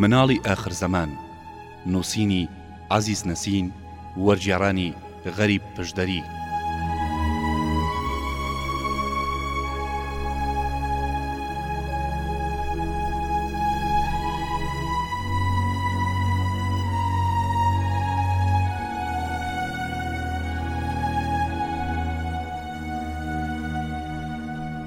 مناڵی ئاخر زەمان، نووسینی، عەزیز نەسین، وەرگێڕانی، غەریب پشدەری.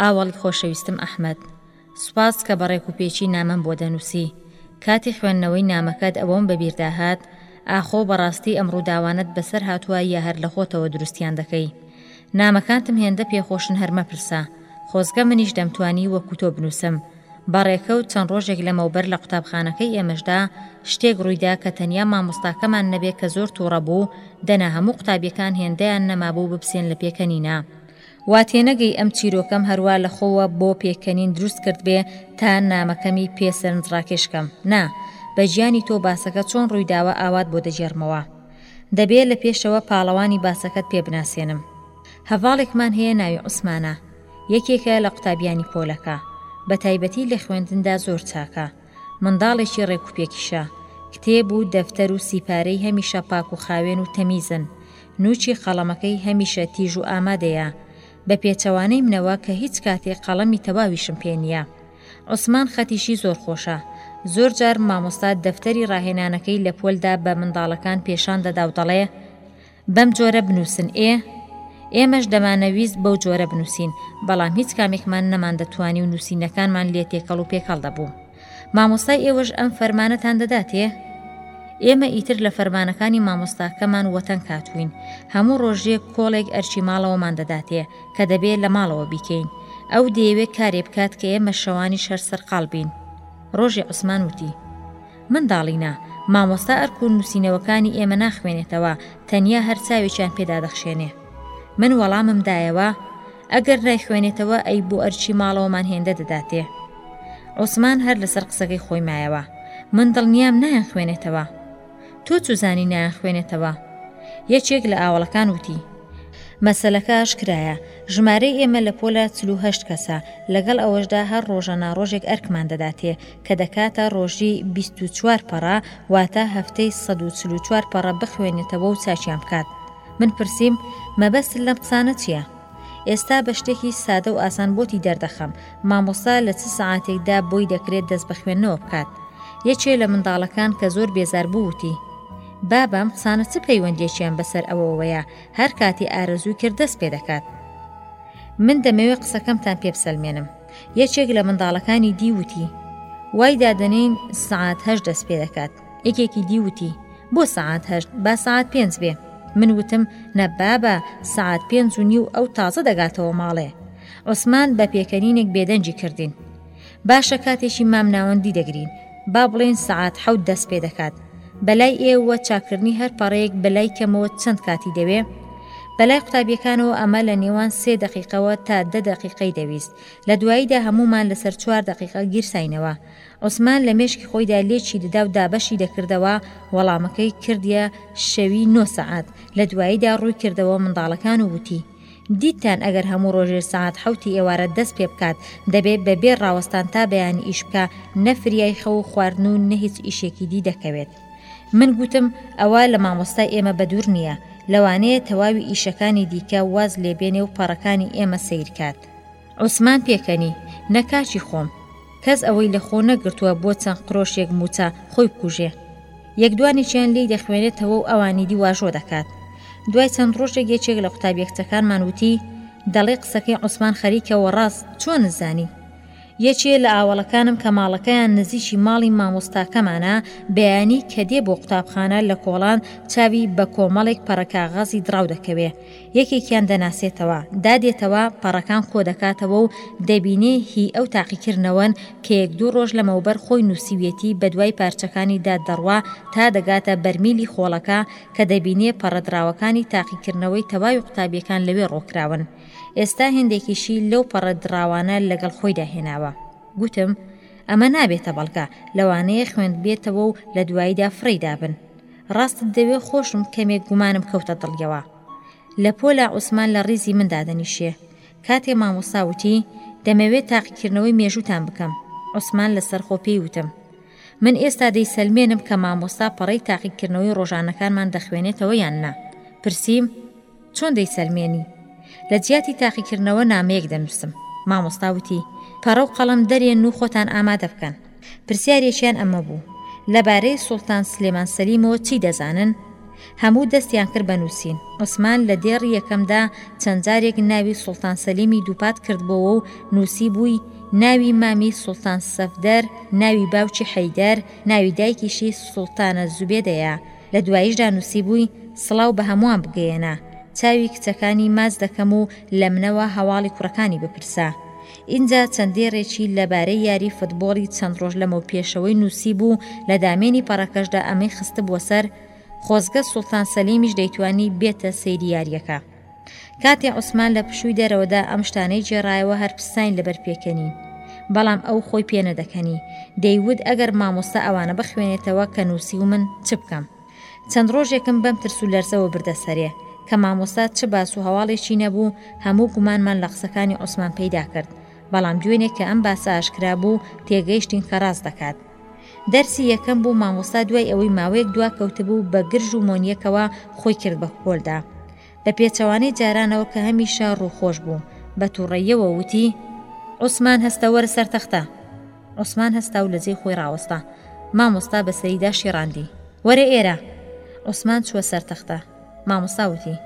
ئاوەڵی خۆشەویستم ئەحمەد، سوپاس کە بە ڕێک و پێکی نامەم بۆ دەنووسی. کاتی خوێندنەوەی نامەکەت ئەوەم بە بیردا هات، ئاخۆ بە ڕاستی ئەم ڕووداوانەت بەسەر هاتووە یا هەر لە خۆتەوە دروستیان دەکەی؟ نامەکانتم هێندە پێخۆشن هەر مەپرسە. خۆزگە منیش دەمتوانی وەکوو تۆ بنووسم. بە ڕێکەوت چەند ڕۆژێک لەمەوبەر لە قوتابخانەکەی ئێمەشدا شتێک ڕوویدا کە تەنیا مامۆستاکەمان نەبێ کە زۆر تووڕە بوو، دەنا هەموو قوتابییەکان هێندەیان نەمابوو بپسێن لە پێکەنینا. وا تێنەگەی ئەم چیرۆکەم هەروا لە خۆوە بۆ پێکەنین دروست کردبێ تا نامەکەمی پێ سەرنجڕاکێش کەم. نا، بە گیانی تۆ باسەکە چۆن ڕووی داوە ئاوات بۆ دەگێڕمەوە. دەبێ لە پێشەوە پاڵەوانی باسەکەت پێ بناسێنم. هەڤاڵێکمان هەیە ناوی عوسمانە. یەکێکە لە قوتابیانی پۆلەکە. بە تایبەتی لە خوێندندا زۆر چاکە. منداڵێکی ڕێکوپێکیشە. کتێب و دەفتەر و سیپارەی هەمیشە پاک و خاوێن و تەمیزن. نووکی قەڵەمەکەی هەمیشە تیژ و ئامادەیە. بە پێچەوانەی منەوە کە هیچ کاتێ قەڵەمی تەواویشم پێ نییە. عوسمان خەتیشی زۆر خۆشە. زۆر جار مامۆستا دەفتەری ڕاهێنانەکەی لە پۆلدا بە منداڵەکان پێشان دەدا و دەڵێ، بەم جۆرە بنووسن ئێ؟ ئێمەش دەمانەویست بەو جۆرە بنووسین، بەڵام هیچ کامێکمان نەماندەتوانی و نووسینەکانمان لێ تێکەڵ و پێکەڵ دەبوو. مامۆستای ئێوەش ئەم فەرمانەتان دەداتێ؟ ئێمە ئیتر لە فەرمانەکانی مامۆستاکەمان وەتەنگ هاتووین. هەموو ڕۆژێک کۆڵێک ئەرکی ماڵەوەمان دەداتێ کە دەبێ لە ماڵەوە بیکەین. ئەو دەیەوێ کارێ بکات کە ئێمە شەوانیش هەر سەرقاڵ بین. ڕۆژێ عوسمان وتی. منداڵینە، مامۆستا ئەرکو نووسینەوەکانی ئێمە ناخوێنێتەوە، تەنیا هەر چاوێکیان پێ دادەخشێنێ. من وەڵامم دایەوە، ئەگەر نایخوێنێتەوە ئەی بۆ ئەرکی ماڵەوەمان هێندە دەداتێ؟ عوسمان هەر لەسەر قسەکەی خۆی مایەوە، من دڵنیام نایانخوێنێتەوە. تۆ چوزانی نایانخوێنێتەوە؟ یەکێک لە ئاوەڵەکان وتی. مەسەلەکە ئاشکرایە، ژمارەی ئێمە لە پۆلە چل و هەشت کەسە، لەگەڵ ئەوەشدا هەر ڕۆژە ناڕۆژێک ئەرکمان دەداتێ، کە دەکاتە ڕۆژی بیست و چوار پەڕە واتە هەفتەی سەد و چل و چوار پەڕە بخوێنێتەوە و چاکیان بکات. من پرسیم مەبەستت لەم قسانە چیە؟ ئێستا بە شتێکی سادە و ئاسان بۆتی دەردەخەم، مامۆستا لە چ سەعاتێکدا بۆی دەکرێت دەست بە خوێندنەوە بکات؟ یەکێ لە منداڵەکان کە زۆر بێزار بوو وتی، بابە ئەم قسانە چ پەیوەندیەکیان بەسەر ئەوەوەیە هەر کاتی ئارەزووی کرد دەست پێدەکات؟ من دەمەوێت قسەکەمتان پێ بسەلمێنم. یەکێک لە منداڵەکانی دی وتی وای دادەنین سعات هەش دەست پێ دەکات یەکێکی دی وتی بۆ سعات هەشت با سعات پێنج بێ من وتم نەبابە سعات پێنج و نیو ئەو تازە دەگاتەوە ماڵێ عوسمان بە پێکەنینێک بێدەنگی کردین باشە کاتێکی مام ناوەندی دەگرین با بڵێن سعات حەوت دەست پێ دەکات بەلای ئێووە چاکردنی هەر پەڕەیەک بەلای کەمەوە چەند کاتی دەوێ؟ بەلای قوتابیەکانەوە ئەمە لە نێوان سێ دەقیقەوە تا دە دەقیقەی دەویست، لە دواییدا هەموومان لەسەر چوار دەقیقە گیرساینەوە. عوسمان لە مێشکی خۆیدا لێکی دەدا و دابەشی دەکردەوە، وەڵامەکەی کردیە شەوی نۆ سەعات، لە دواییدا ڕووی کردەوە منداڵەکان و وتی. دیتتان ئەگەر هەموو ڕۆژێ سەعات حەوتی ئێوارە دەست پێ بکات دەبێ بە بێ ڕاوەستان تا بەیانی ئیش بکا نە فریای خەو و خواردن و نە هیچ ئیشێکی دی دەکەوێت. من گوتم ئەوە لە مامۆستای ئێمە بە دوور نییە. لەوانەیە تەواوی ئیشەکانی دیکە واز لێ بێنێ و پەڕەکانی ئێمە سەیر کات. عوسمان پێکەنی، نە کاکی خۆم. کەس ئەوەی لە خۆ نەگرتووە بۆ چەند قرۆشێک مووچە خۆی بکوژێ. یەکدوانێکیان لێی دەخوێنێتەوە و ئەوانی دی واژۆ دەکات. دوای چەند رۆژێک یەکێک لە قوتابیە کچەکانمان وتی، دەڵێی قسەکەی عوسمان خەریکە وەڕاست، چۆنت زانی؟ یەکێ لە ئاوەڵەکانم کە ماڵەکەیان نزیکی ماڵی مامۆستاکەمانە، بەیانی کە دێ بۆ قوتابخانە لە کۆڵان چاوی بە کۆمەڵێک پەڕە کاغەزی دڕاو دەکەوێ. یەکێکیان دەناسێتەوە، دادێتەوە، پەڕەکان قۆ دەکاتەوە و دەبینێ هی ئەو تاقیکردنەوەن کە یەک دوو ڕۆژ لەمەوبەر خۆی نووسیویەتی بەدوای پارچەکانی داد دەڕوا تا دەگاتە بەرمیلی خۆڵەکە کە دەبینێ پەڕەدڕاوەکانی تاقیکردنەوەی تەواوی قوتابیەکان لەوێ ڕۆکراون ئێستا هێندێکیشی لەو پەڕە دڕاوانە لەگەڵ خۆیدا هێناوە گوتم ئەمە نابێتە بەڵگە لەوانەیە خوێندبێتەوە و لە دواییدا فڕێی دابن. ڕاستت دەوێ خۆشم کەمێک گومانم کەوتە دڵیەوە لە پۆلا عوسمان لە ڕیزی من دادەنیشێ کاتێ مامۆستا وتی دەمەوێت تاقیکردنەوەی مێژووتان بکەم عوسمان لەسەر خۆ پێی وتم من ئێستا دەیسەلمێنم کە مامۆستا پەڕەی تاقیکردنەوەی ڕۆژانەکانمان دەخوێنێتەوە یان نا پرسیم چۆن دەیسەلمێنی؟ لە جیاتی تاقیکردنەوە نامەیەک دەنووسم. مامۆستا وتی، پەڕە و قەڵەم دەرێن و خۆتان ئامادە بکەن. پرسیارێکیان ئەمە بوو، لەبارەی سوڵتان سلێمان سەلیمەوە چی دەزانن؟ هەموو دەستیان کرد بە نووسین. عوسمان لە دێڕی یەکەمدا چەند جارێک ناوی سوڵتان سەلیمی دووپات کردبۆوە و نووسیبووی، ناوی مامی سوڵتان سەفدەر، ناوی باوکی حەیدەر، ناوی دایکیشی سوڵتانە زوبێدەیە. لە دواییشدا نووسیبووی، سڵاو بە هەمووان بگەیەنە، چاوی کچەکانی ماچ دەکەم و لە منەوە هەواڵی کوڕەکانی بپرسە. ئینجا چەند دێڕێکی لە بارەی یاری فوتبۆڵی چەند ڕۆژ لەمەوپێشەوەی نووسیبوو، لە دامێنی پەڕەکەشدا ئەمەی خستبووە سەر، خۆزگە سوڵتان سەلیمیش دەیتوانی بێتە سەیری یارییەکە. کاتێ عوسمان لە پشووی دەرەوەدا ئەم شتانەی گێڕایەوە هەر پساین لەبەر پێکەنین. بەڵام ئەو خۆی پێ نەدەکەنی. دەیوت ئەگەر مامۆستا ئەوانە بخوێنێتەوە کە نووسیومن چ بکەم؟ چەند ڕۆژێکم بەم ترس و لەرزەوە بردە سەرێ. کە مامۆستا چ باس و هەواڵێکی نەبوو، هەموو گومانمان لە قسەکانی عوسمان پەیدا کرد. بەڵام دوێنێ کە ئەم باسە ئاشکرا بوو، تێگەیشتین کە ڕاست دەکات. دەرسی یەکەم بوو مامۆستا دوای ئەوەی ماوەیەک دوا کەوتبوو بە گرژ و مۆنیەکەوە خۆی کرد بە کپۆلدا بە پێچەوانەی جارانەوە کە هەمیشە ڕووخۆش بوو بە توڕەیەوە وتی عوسمان هەستە وەرە سەر تەختە عوسمان هەستا و لە جێی خۆی ڕاوەستا مامۆستا بەسەریدا شیڕاندی وەرە ئێرە عوسمان چووە سەر تەختە مامۆستا وتی،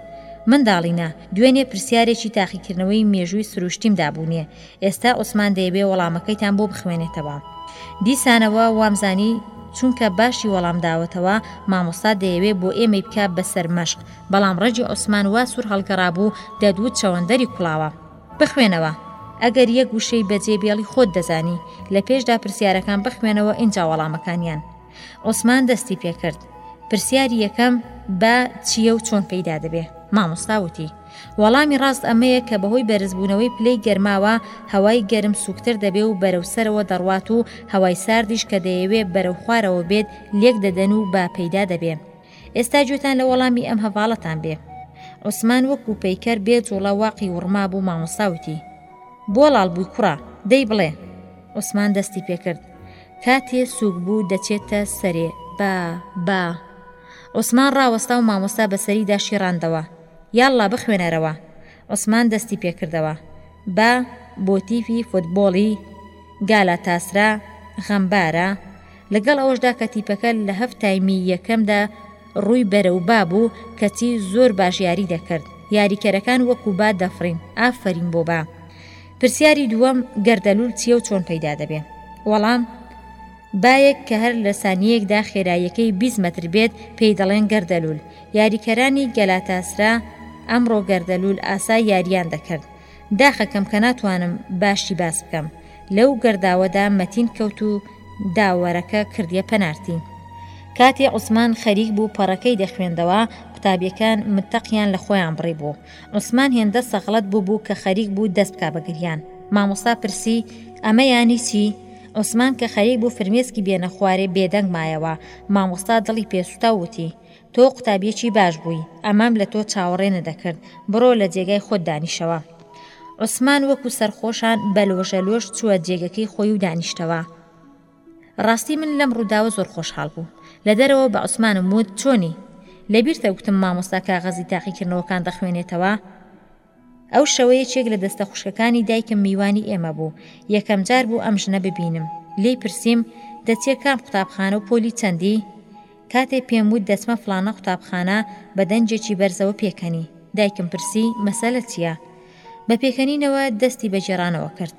منداڵینە، دوێنێ پرسیارێکی تاقیکردنەوەی مێژووی سرووشتیم دابوونێ، ئێستا عوسمان دەیەوێ وەڵامەکەیتان بۆ بخوێنێتەوە. دیسانەوە وامزانی چونکە باشی وەڵام داوەتەوە، مامۆستا دەیەوێ بۆ ئێمەی بکا بە سەرمەشق، بەڵام ڕەگی عوسمان وا سوور هەڵگەڕابوو دەدووت چەوەندەری کوڵاوە. بخوێنەوە، ئەگەر یەک وشەی بەجێ بێڵی خۆت دەزانی، لە پێشدا پرسیارەکان بخوێنەوە ئینجا وەڵامەکانیان. عوسمان دەستی پێکرد پرسیاری یەکەم با چییە و چۆن پێیدا دەبێ مامۆستا وتی وەڵامی ڕاست ئەمەیە کە بەهۆی بەرزبوونەوەی پلەی گەرماوە هەوای گەرم سوکتر دەبێ و بەرەو سەرەوە دەڕوات و هەوای ساردیش کە دەیەوێ بەرەو خوارەوە بێت لێک دەدەن و با پەیدا دەبێ ئێستا گوێتان لە وەڵامی ئەم هەڤاڵەتان بێ عوسمان وەکو پەیکەر بێ جوڵە واقی وڕما بوو مامۆساوتی بۆ ڵاڵ بووی کوڕە دەی بڵێ عوسمان دەستی پێکرد کاتێ سووک بوو دەچێتە سەرێ با. با. عوسمان ڕاوەستا و مامۆستا بە سەریدا شیڕاندەوە، یاڵڵا بخوێنەرەوە! عوسمان دەستی پێ کردەوە. با. بۆ تیفی فوتبۆڵی گالاتاسرا غەمبارە، لەگەڵ ئەوەشدا کە تیپەکە لە هەف تایمی یەکەمدا، ڕووی بەرەو با بوو کەچی زۆر باش یاری دەکرد یاریکەرەکان وەکو با دەفڕین ئافەرین بۆ با پرسیاری دووەم گەردەلول چیە و چۆن پەیدا دەبێ وەڵام بایەک کە هەر لە سانیەکدا خێراییەکەی 20 مەتر بێت پێی دەڵێن گەردەلول یاریکەرانی گەلاتاسرا ئەمڕۆ گەردەلول ئاسا یاریان دەکرد داخەکەم کە ناتوانم باشی باس بکەم. لەو گەرداوەدا مەتین کەوت و داوەرەکە کردیە پەنارتی. کاتێ عوسمان خەریک بوو پەڕەکەی دەخوێندەوە، قوتابیەکان متەقیان لە خۆیان بڕیبوو. عوسمان هێندە سەغڵەت بووبوو کە خەریک بوو دەست بکا بە گریان. مامۆستا پرسی، ئەمە یانی چی؟ عوسمان کە خەریک بوو فرمێسکی بێنە خوارێ بێدەنگ مایەوە. مامۆستا دڵی پێ سوتا و وتی، تۆ قوتابیەکی باش بووی ئەمەم لە تۆ چاوەڕێ نەدەکرد بڕۆ لە جێگای خۆت دانیشەوە عوسمان وەکو سەرخۆشان بە لۆژە لۆژ چووە جێگەکەی خۆی و دانیشتەوە ڕاستی من لەم ڕووداوە زۆر خۆشحاڵ بوو لە دەرەوە بە عوسمانم وت چۆنی لەبیرتە گوتم مامۆستا کاغەزی تاقیکردنەوەکان دەخوێنێتەوە ئەو شەوە یەکێک لە دەستە خوشکەکانی دایکم میوانی ئێمە بوو یەکەم جار بوو ئەم ژنە ببینم لی پرسییم دەچێ کام قوتابخانە و پۆلی چەندی؟ کاتێ پێم وت دەچمە فڵانە قوتابخانە بە دەنگێکی بەرزەوە پێکەنی دایکم پرسی مەسەلە چییە؟ بە پێکەنینەوە دەستی بە گێڕانەوە کرد.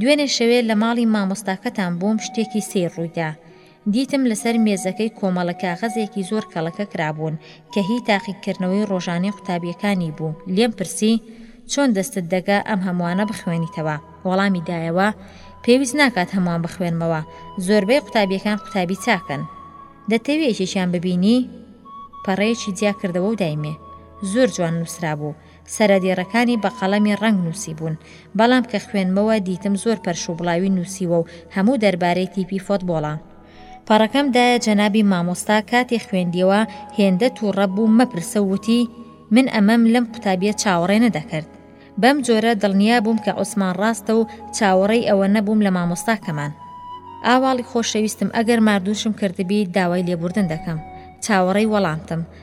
دوێنێ شەوێ لە ماڵی مامۆستاکەتان بووم شتێکی سەیر ڕوویدا. دیتم لەسەر مێزەکەی کۆمەڵە کاغەزێکی زۆر کەڵەکە کرابوون کە هی تاقیکردنەوەی ڕۆژانەی قوتابییەکانی بوو، لێم پرسی، چۆن دەستت دەگا ئەم هەمووانە بخوێنیتەوە؟ وەڵامی دایەوە، پێویست ناکات هەمووان بخوێنمەوە، زۆربەی قوتابییەکان قوتابی چاکن. دەتەوێ یەکێکیان ببینی؟ پەڕەیەکی جیا کردەوە و دایمێ. زۆر جوان نووسرابوو، سەرەدێڕەکانی بە قەڵەمی ڕەنگ نووسیبوون، بەڵام کە خوێندمەوە دیتم زۆر پەرشوبڵاوی نووسیوە و هەموو دەربارەی تیپی فۆتبۆڵە. پەڕەکەم دایە جەنابی مامۆستا کاتێ خوێندیەوە هێندە توڕە بووم مەپرسە و وتی، من ئەمەم لەم قوتابیە چاوەڕێ نەدەکرد. بەم جۆرە دڵنیا بووم کە عوسمان ڕاستە و چاوەڕێی ئەوە نەبووم لە مامۆستاکەمان. ئاواڵی خۆشەویستم ئەگەر ماردووشم کردبیت داوای لێبوردن دەکەم. چاوەڕێی وەڵامتم.